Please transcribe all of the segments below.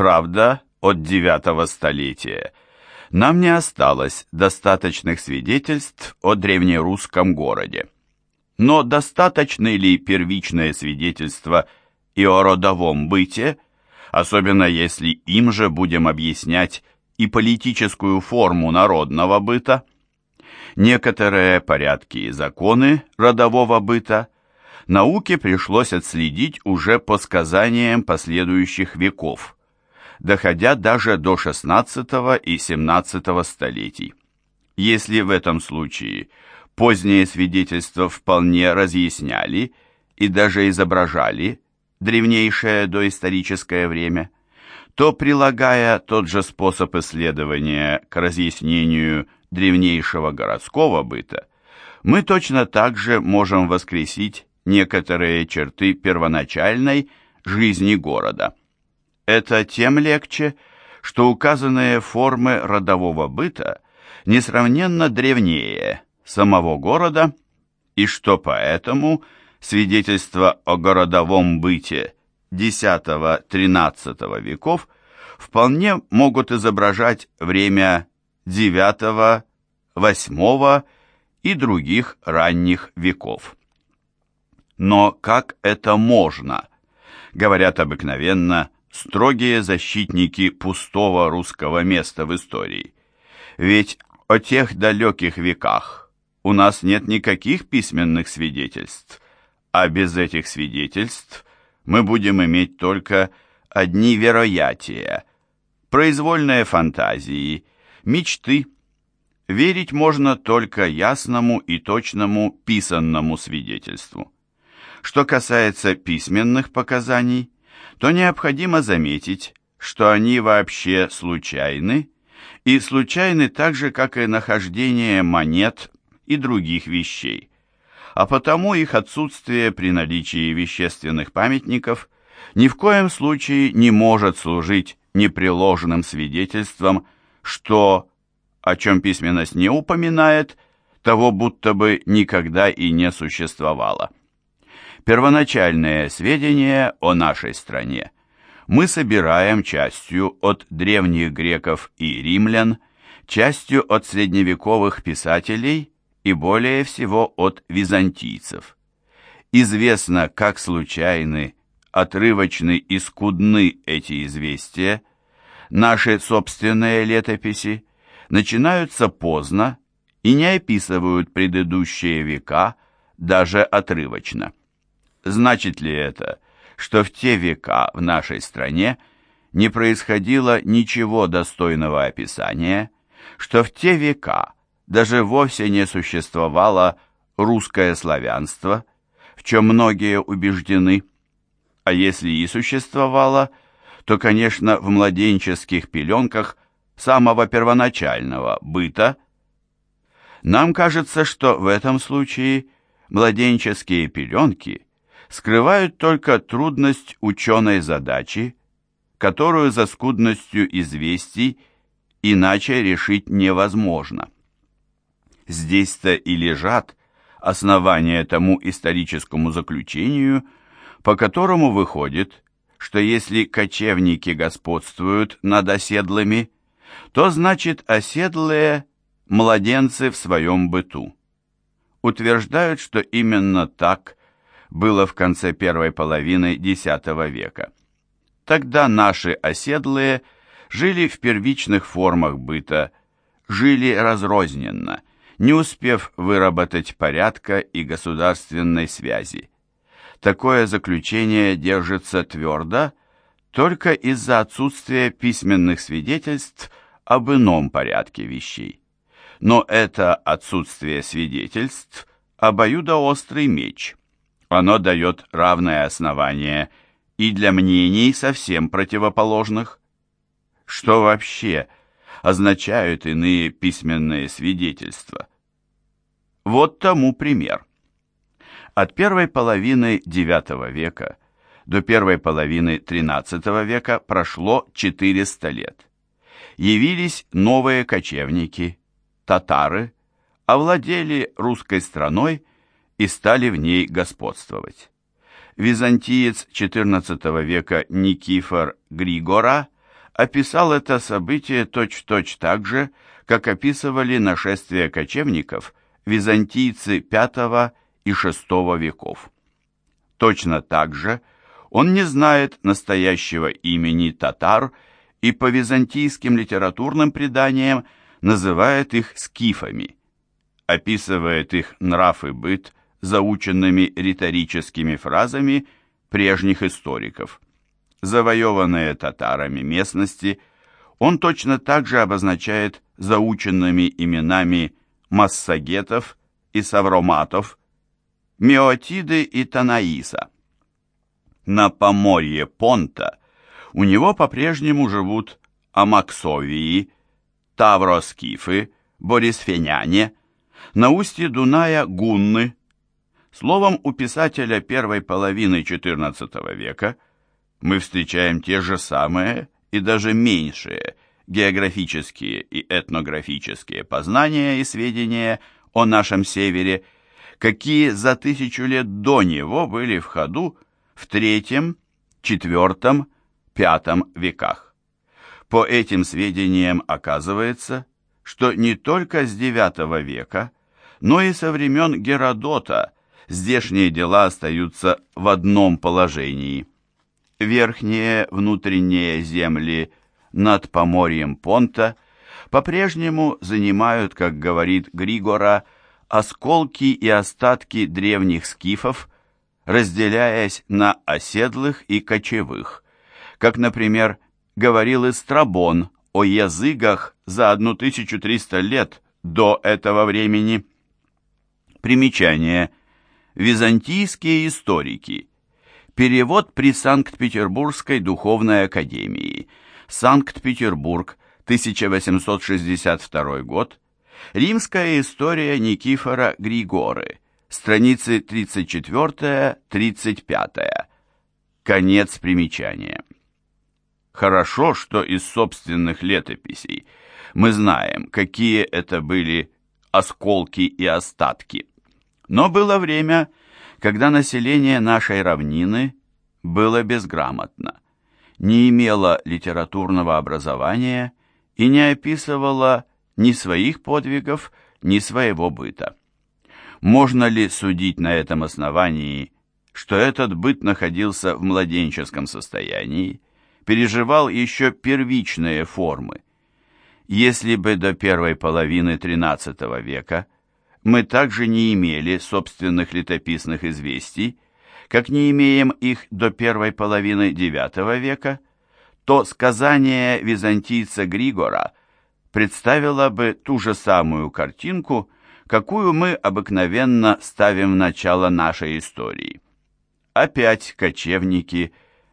Правда, от IX столетия нам не осталось достаточных свидетельств о древнерусском городе. Но достаточны ли первичные свидетельства и о родовом быте, особенно если им же будем объяснять и политическую форму народного быта? Некоторые порядки и законы родового быта науке пришлось отследить уже по сказаниям последующих веков, доходя даже до XVI и XVII столетий. Если в этом случае поздние свидетельства вполне разъясняли и даже изображали древнейшее доисторическое время, то, прилагая тот же способ исследования к разъяснению древнейшего городского быта, мы точно так же можем воскресить некоторые черты первоначальной жизни города. Это тем легче, что указанные формы родового быта несравненно древнее самого города, и что поэтому свидетельства о городовом быте X-XIII веков вполне могут изображать время IX, VIII и других ранних веков. Но как это можно? Говорят обыкновенно строгие защитники пустого русского места в истории. Ведь о тех далеких веках у нас нет никаких письменных свидетельств, а без этих свидетельств мы будем иметь только одни вероятия, произвольные фантазии, мечты. Верить можно только ясному и точному писанному свидетельству. Что касается письменных показаний, то необходимо заметить, что они вообще случайны, и случайны так же, как и нахождение монет и других вещей, а потому их отсутствие при наличии вещественных памятников ни в коем случае не может служить непреложным свидетельством, что о чем письменность не упоминает, того будто бы никогда и не существовало. Первоначальные сведения о нашей стране мы собираем частью от древних греков и римлян, частью от средневековых писателей и более всего от византийцев. Известно, как случайны, отрывочны и скудны эти известия. Наши собственные летописи начинаются поздно и не описывают предыдущие века даже отрывочно. Значит ли это, что в те века в нашей стране не происходило ничего достойного описания, что в те века даже вовсе не существовало русское славянство, в чем многие убеждены, а если и существовало, то, конечно, в младенческих пеленках самого первоначального быта. Нам кажется, что в этом случае младенческие пеленки скрывают только трудность ученой задачи, которую за скудностью известий иначе решить невозможно. Здесь-то и лежат основания тому историческому заключению, по которому выходит, что если кочевники господствуют над оседлыми, то значит оседлые – младенцы в своем быту. Утверждают, что именно так было в конце первой половины X века. Тогда наши оседлые жили в первичных формах быта, жили разрозненно, не успев выработать порядка и государственной связи. Такое заключение держится твердо только из-за отсутствия письменных свидетельств об ином порядке вещей. Но это отсутствие свидетельств – обоюдоострый меч – оно дает равное основание и для мнений совсем противоположных. Что вообще означают иные письменные свидетельства? Вот тому пример. От первой половины IX века до первой половины XIII века прошло 400 лет. Явились новые кочевники, татары, овладели русской страной и стали в ней господствовать. Византиец XIV века Никифор Григора описал это событие точь-в-точь -точь так же, как описывали нашествие кочевников византийцы V и VI веков. Точно так же он не знает настоящего имени татар и по византийским литературным преданиям называет их скифами, описывает их нрав и быт заученными риторическими фразами прежних историков. Завоеванные татарами местности он точно так же обозначает заученными именами массагетов и савроматов, Меотиды и Танаиса. На поморье Понта у него по-прежнему живут Амаксовии, Тавроскифы, Борисфеняне, на устье Дуная гунны. Словом, у писателя первой половины XIV века мы встречаем те же самые и даже меньшие географические и этнографические познания и сведения о нашем севере, какие за тысячу лет до него были в ходу в третьем, четвертом, пятом веках. По этим сведениям оказывается, что не только с IX века, но и со времен Геродота здешние дела остаются в одном положении. Верхние внутренние земли над поморьем Понта по-прежнему занимают, как говорит Григора, осколки и остатки древних скифов, разделяясь на оседлых и кочевых, как, например, говорил Истрабон о языках за 1300 лет до этого времени. Примечание. Византийские историки. Перевод при Санкт-Петербургской духовной академии – Санкт-Петербург, 1862 год. Римская история Никифора Григоры. Страницы 34-35. Конец примечания. Хорошо, что из собственных летописей мы знаем, какие это были осколки и остатки. Но было время, когда население нашей равнины было безграмотно не имела литературного образования и не описывала ни своих подвигов, ни своего быта. Можно ли судить на этом основании, что этот быт находился в младенческом состоянии, переживал еще первичные формы? Если бы до первой половины XIII века мы также не имели собственных летописных известий, как не имеем их до первой половины IX века, то сказание византийца Григора представило бы ту же самую картинку, какую мы обыкновенно ставим в начало нашей истории. Опять кочевники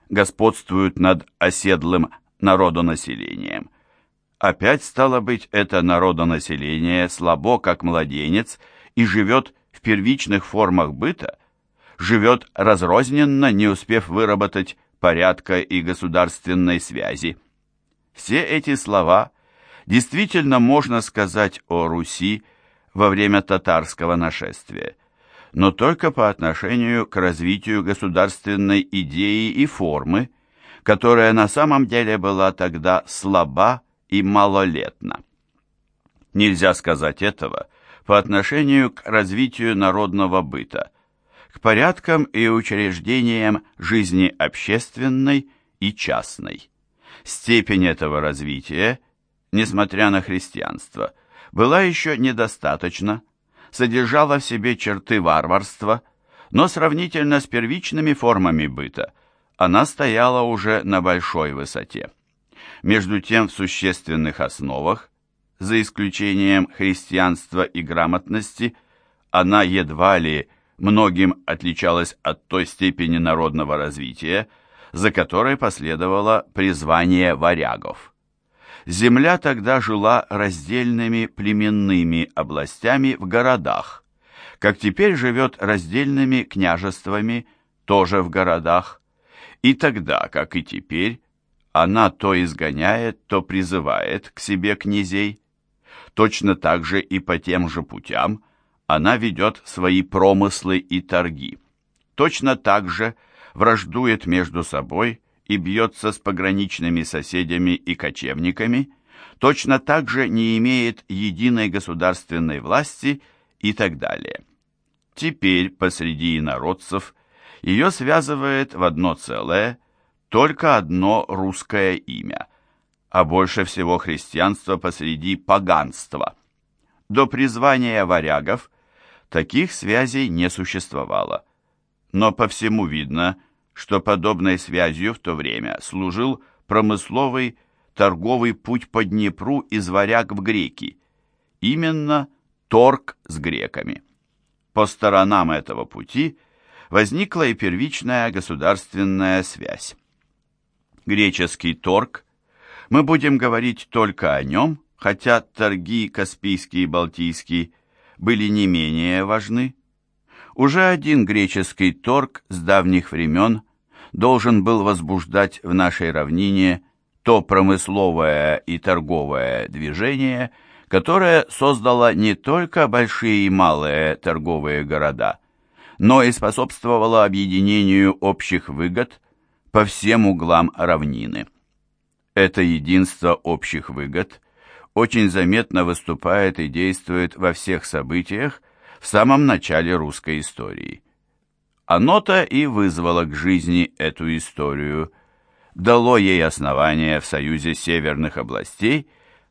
господствуют над оседлым народонаселением. Опять, стало быть, это народонаселение слабо, как младенец, и живет в первичных формах быта, живет разрозненно, не успев выработать порядка и государственной связи. Все эти слова действительно можно сказать о Руси во время татарского нашествия, но только по отношению к развитию государственной идеи и формы, которая на самом деле была тогда слаба и малолетна. Нельзя сказать этого по отношению к развитию народного быта – к порядкам и учреждениям жизни общественной и частной. Степень этого развития, несмотря на христианство, была еще недостаточна, содержала в себе черты варварства, но сравнительно с первичными формами быта она стояла уже на большой высоте. Между тем в существенных основах, за исключением христианства и грамотности, она едва ли многим отличалась от той степени народного развития, за которой последовало призвание варягов. Земля тогда жила раздельными племенными областями в городах, как теперь живет раздельными княжествами тоже в городах, и тогда, как и теперь, она то изгоняет, то призывает к себе князей. Точно так же и по тем же путям она ведет свои промыслы и торги. Точно так же враждует между собой и бьется с пограничными соседями и кочевниками, точно так же не имеет единой государственной власти и так далее. Теперь посреди инородцев ее связывает в одно целое только одно русское имя, а больше всего христианство посреди поганства. До призвания варягов таких связей не существовало, но по всему видно, что подобной связью в то время служил промысловый торговый путь по Днепру из варяг в греки, именно торг с греками. По сторонам этого пути возникла и первичная государственная связь. Греческий торг, мы будем говорить только о нем, хотя торги Каспийский и Балтийский были не менее важны. Уже один греческий торг с давних времен должен был возбуждать в нашей равнине то промысловое и торговое движение, которое создало не только большие и малые торговые города, но и способствовало объединению общих выгод по всем углам равнины. Это единство общих выгод очень заметно выступает и действует во всех событиях в самом начале русской истории. Оно-то и вызвало к жизни эту историю – дало ей основание в Союзе Северных областей,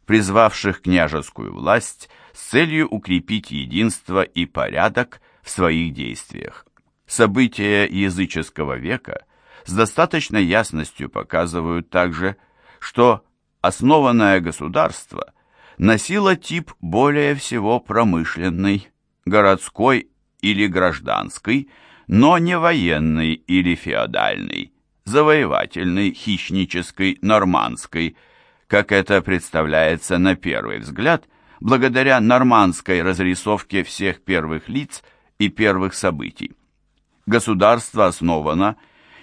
призвавших княжескую власть с целью укрепить единство и порядок в своих действиях. События языческого века с достаточной ясностью показывают также, что основанное государство носило тип более всего промышленный, городской или гражданский, но не военный или феодальный, завоевательной, хищнической, нормандской, как это представляется на первый взгляд, благодаря нормандской разрисовке всех первых лиц и первых событий. Государство основано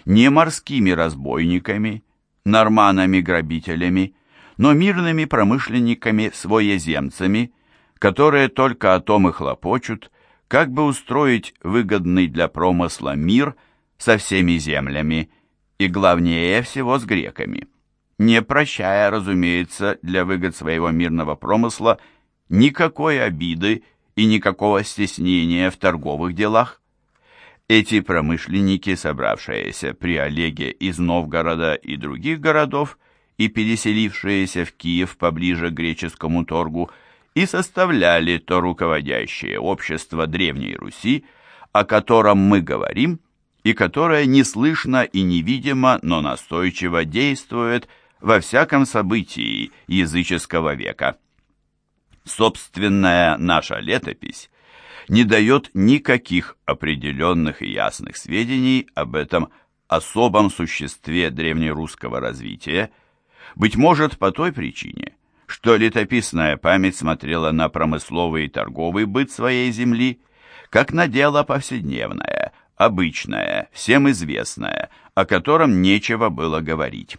не морскими разбойниками, норманами-грабителями, но мирными промышленниками-своеземцами, которые только о том и хлопочут, как бы устроить выгодный для промысла мир со всеми землями, и главнее всего с греками, не прощая, разумеется, для выгод своего мирного промысла никакой обиды и никакого стеснения в торговых делах. Эти промышленники, собравшиеся при Олеге из Новгорода и других городов и переселившиеся в Киев поближе к греческому торгу, и составляли то руководящее общество Древней Руси, о котором мы говорим – и которая неслышно и невидимо, но настойчиво действует во всяком событии языческого века. Собственная наша летопись не дает никаких определенных и ясных сведений об этом особом существе древнерусского развития, быть может по той причине, что летописная память смотрела на промысловый и торговый быт своей земли, как на дело повседневное – обычное, всем известное, о котором нечего было говорить.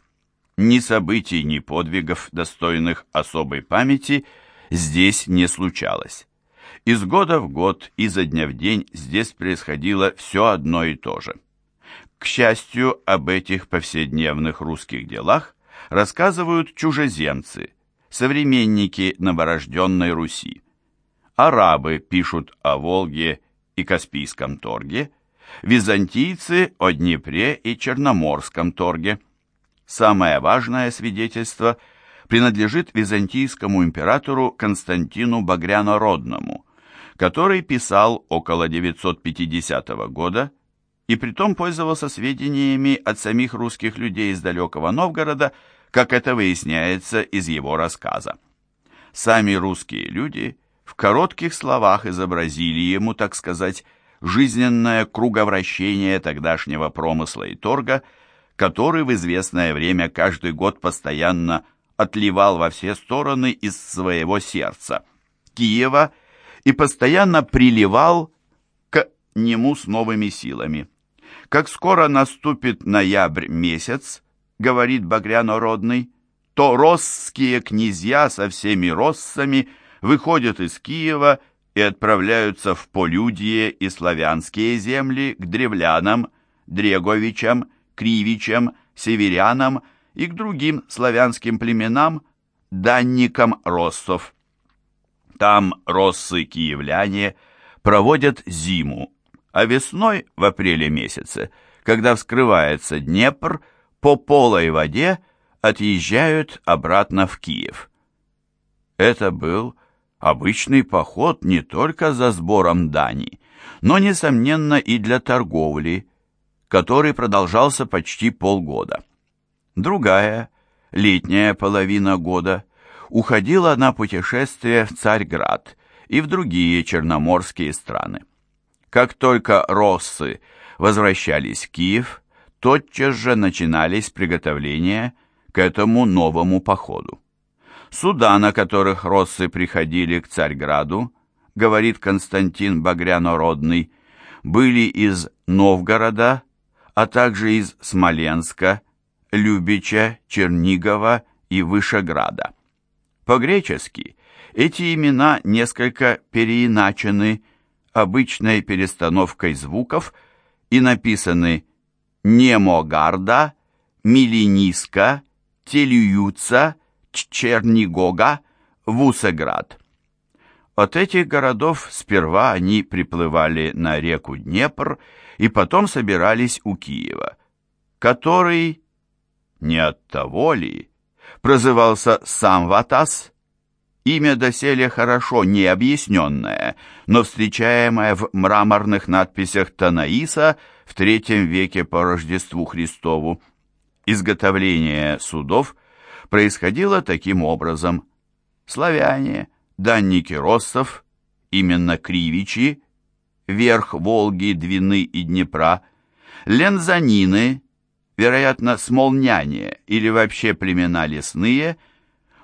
Ни событий, ни подвигов, достойных особой памяти, здесь не случалось. Из года в год, изо дня в день здесь происходило все одно и то же. К счастью, об этих повседневных русских делах рассказывают чужеземцы, современники новорожденной Руси. Арабы пишут о Волге и Каспийском торге – византийцы о Днепре и Черноморском торге. Самое важное свидетельство принадлежит византийскому императору Константину Багрянородному, который писал около 950 года и притом пользовался сведениями от самих русских людей из далекого Новгорода, как это выясняется из его рассказа. Сами русские люди в коротких словах изобразили ему, так сказать, жизненное круговращение тогдашнего промысла и торга, который в известное время каждый год постоянно отливал во все стороны из своего сердца, Киева, и постоянно приливал к нему с новыми силами. Как скоро наступит ноябрь месяц, говорит Багрянородный, то росские князья со всеми россами выходят из Киева и отправляются в Полюдье и славянские земли к древлянам, Дреговичам, Кривичам, северянам и к другим славянским племенам, данникам россов. Там россы-киевляне проводят зиму, а весной, в апреле месяце, когда вскрывается Днепр, по полой воде отъезжают обратно в Киев. Это был обычный поход не только за сбором дани, но, несомненно, и для торговли, который продолжался почти полгода. Другая, летняя половина года, уходила на путешествие в Царьград и в другие черноморские страны. Как только россы возвращались в Киев, тотчас же начинались приготовления к этому новому походу. Суда, на которых россы приходили к Царьграду, говорит Константин Багрянородный, были из Новгорода, а также из Смоленска, Любича, Чернигова и Вышеграда. По-гречески эти имена несколько переиначены обычной перестановкой звуков и написаны Немогарда, Милиниска, Телююца, Чернигога, Вусеград. От этих городов сперва они приплывали на реку Днепр и потом собирались у Киева, который, не от того ли, прозывался сам Ватас, имя доселе хорошо не объясненное, но встречаемое в мраморных надписях Танаиса в III веке по Рождеству Христову. Изготовление судов происходило таким образом. Славяне, данники россов, именно кривичи, верх Волги, Двины и Днепра, лензанины, вероятно, смолняне или вообще племена лесные,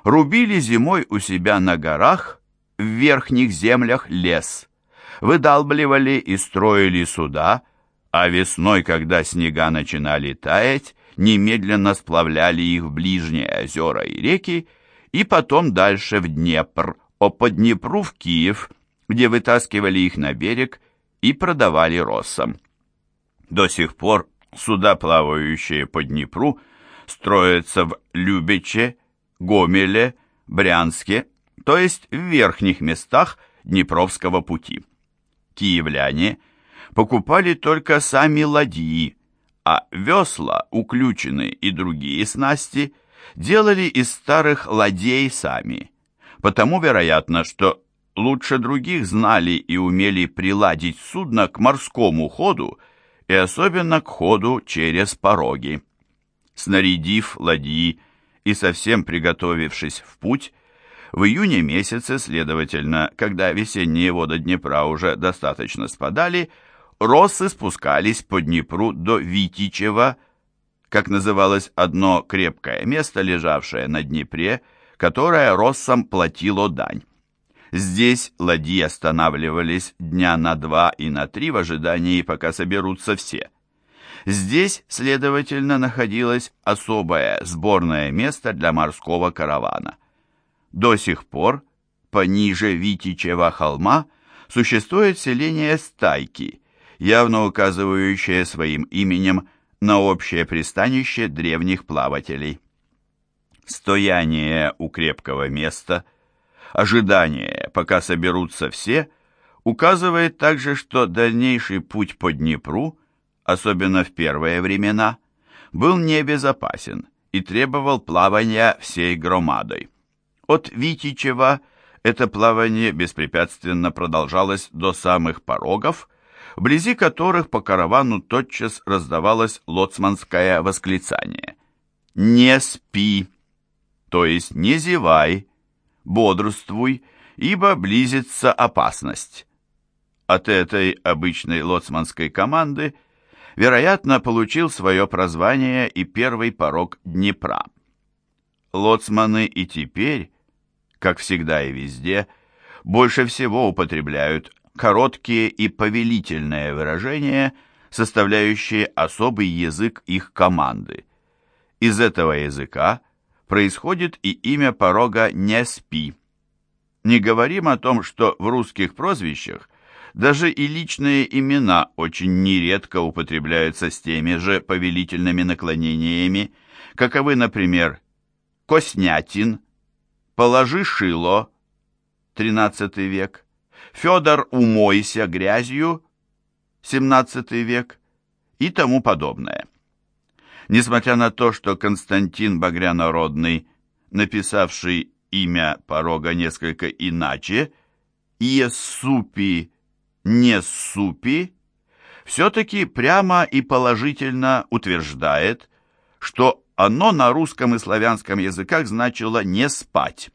рубили зимой у себя на горах в верхних землях лес, выдалбливали и строили суда, а весной, когда снега начинали таять, немедленно сплавляли их в ближние озера и реки, и потом дальше в Днепр, а по Днепру в Киев, где вытаскивали их на берег и продавали россам. До сих пор суда, плавающие по Днепру, строятся в Любиче, Гомеле, Брянске, то есть в верхних местах Днепровского пути. Киевляне покупали только сами ладьи, а весла, уключены и другие снасти делали из старых ладей сами. Потому вероятно, что лучше других знали и умели приладить судно к морскому ходу и особенно к ходу через пороги. Снарядив ладьи и совсем приготовившись в путь, в июне месяце, следовательно, когда весенние воды Днепра уже достаточно спадали, Россы спускались по Днепру до Витичева, как называлось одно крепкое место, лежавшее на Днепре, которое Россам платило дань. Здесь ладьи останавливались дня на два и на три в ожидании, пока соберутся все. Здесь, следовательно, находилось особое сборное место для морского каравана. До сих пор, пониже Витичева холма, существует селение Стайки, явно указывающее своим именем на общее пристанище древних плавателей. Стояние у крепкого места, ожидание, пока соберутся все, указывает также, что дальнейший путь по Днепру, особенно в первые времена, был небезопасен и требовал плавания всей громадой. От Витичева это плавание беспрепятственно продолжалось до самых порогов, вблизи которых по каравану тотчас раздавалось лоцманское восклицание. «Не спи!» То есть не зевай, бодрствуй, ибо близится опасность. От этой обычной лоцманской команды, вероятно, получил свое прозвание и первый порог Днепра. Лоцманы и теперь, как всегда и везде, больше всего употребляют короткие и повелительные выражения, составляющие особый язык их команды. Из этого языка происходит и имя порога «не спи». Не говорим о том, что в русских прозвищах Даже и личные имена очень нередко употребляются с теми же повелительными наклонениями, каковы, например, Коснятин, Положи шило, XIII век, Федор умойся грязью, XVII век и тому подобное. Несмотря на то, что Константин Багрянородный, написавший имя порога несколько иначе, Иесупи не супи, все-таки прямо и положительно утверждает, что оно на русском и славянском языках значило «не спать».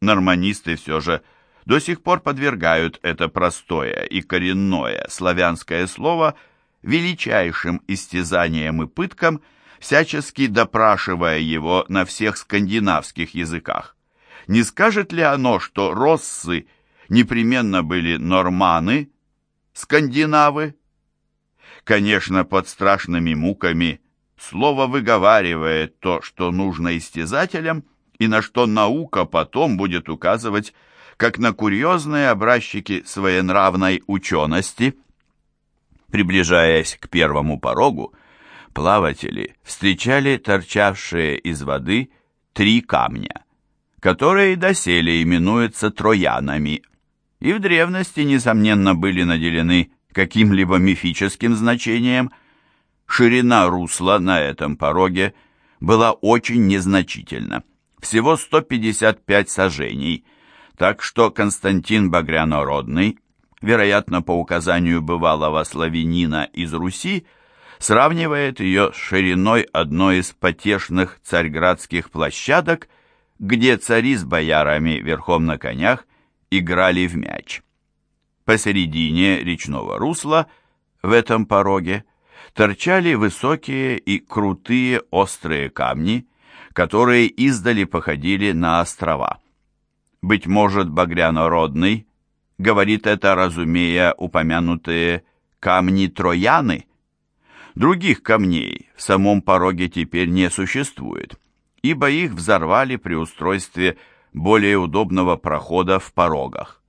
Норманисты все же до сих пор подвергают это простое и коренное славянское слово величайшим истязаниям и пыткам, всячески допрашивая его на всех скандинавских языках. Не скажет ли оно, что россы – непременно были норманы, скандинавы. Конечно, под страшными муками слово выговаривает то, что нужно истязателям, и на что наука потом будет указывать, как на курьезные образчики своенравной учености. Приближаясь к первому порогу, плаватели встречали торчавшие из воды три камня, которые доселе именуются троянами, и в древности, несомненно, были наделены каким-либо мифическим значением, ширина русла на этом пороге была очень незначительна, всего 155 сажений, так что Константин Багрянородный, вероятно, по указанию бывалого славянина из Руси, сравнивает ее с шириной одной из потешных царьградских площадок, где цари с боярами верхом на конях играли в мяч. Посередине речного русла, в этом пороге, торчали высокие и крутые острые камни, которые издали походили на острова. Быть может, Багрянородный говорит это, разумея упомянутые камни Трояны. Других камней в самом пороге теперь не существует, ибо их взорвали при устройстве более удобного прохода в порогах.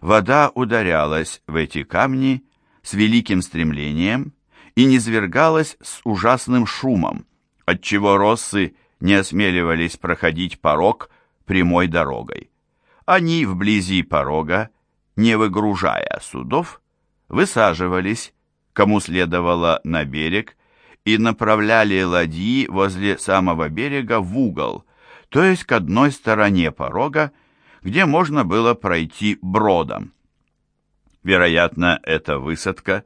Вода ударялась в эти камни с великим стремлением и низвергалась с ужасным шумом, отчего россы не осмеливались проходить порог прямой дорогой. Они вблизи порога, не выгружая судов, высаживались, кому следовало на берег, и направляли ладьи возле самого берега в угол, то есть к одной стороне порога, где можно было пройти бродом. Вероятно, эта высадка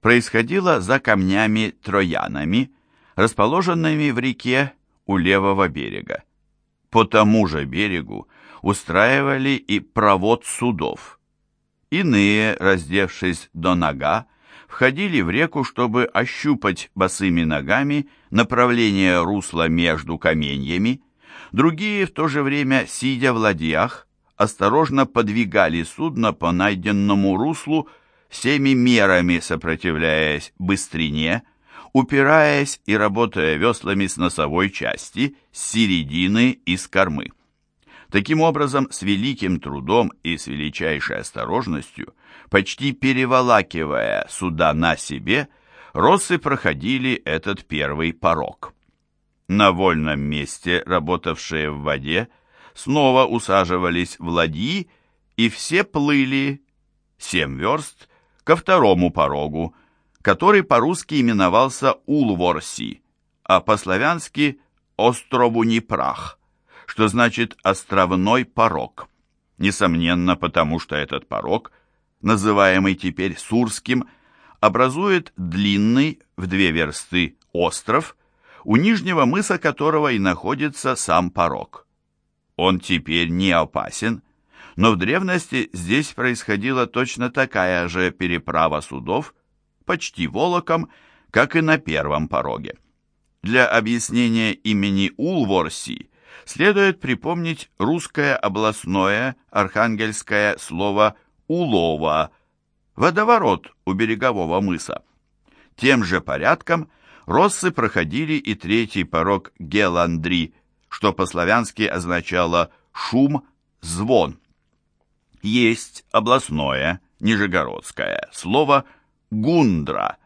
происходила за камнями-троянами, расположенными в реке у левого берега. По тому же берегу устраивали и провод судов. Иные, раздевшись до нога, входили в реку, чтобы ощупать босыми ногами направление русла между каменьями, Другие, в то же время, сидя в ладьях, осторожно подвигали судно по найденному руслу, всеми мерами сопротивляясь быстрине, упираясь и работая веслами с носовой части, с середины и с кормы. Таким образом, с великим трудом и с величайшей осторожностью, почти переволакивая суда на себе, россы проходили этот первый порог. На вольном месте, работавшие в воде, снова усаживались в ладьи, и все плыли семь верст ко второму порогу, который по-русски именовался Улворси, а по-славянски «острову Непрах», что значит «островной порог». Несомненно, потому что этот порог, называемый теперь Сурским, образует длинный в две версты остров, у нижнего мыса которого и находится сам порог. Он теперь не опасен, но в древности здесь происходила точно такая же переправа судов, почти волоком, как и на первом пороге. Для объяснения имени Улворси следует припомнить русское областное архангельское слово «улова», водоворот у берегового мыса. Тем же порядком Россы проходили и третий порог Геландри, что по-славянски означало «шум», «звон». Есть областное, нижегородское, слово «гундра»,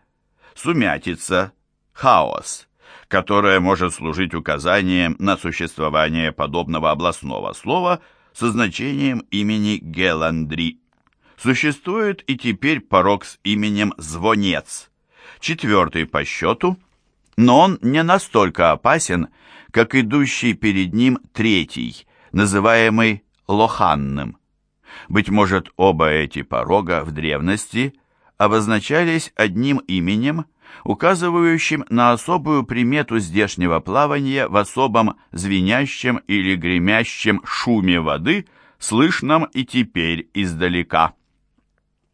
сумятица, хаос, которое может служить указанием на существование подобного областного слова со значением имени Геландри. Существует и теперь порог с именем Звонец, четвертый по счету, но он не настолько опасен, как идущий перед ним третий, называемый Лоханным. Быть может, оба эти порога в древности обозначались одним именем, указывающим на особую примету здешнего плавания в особом звенящем или гремящем шуме воды, слышном и теперь издалека.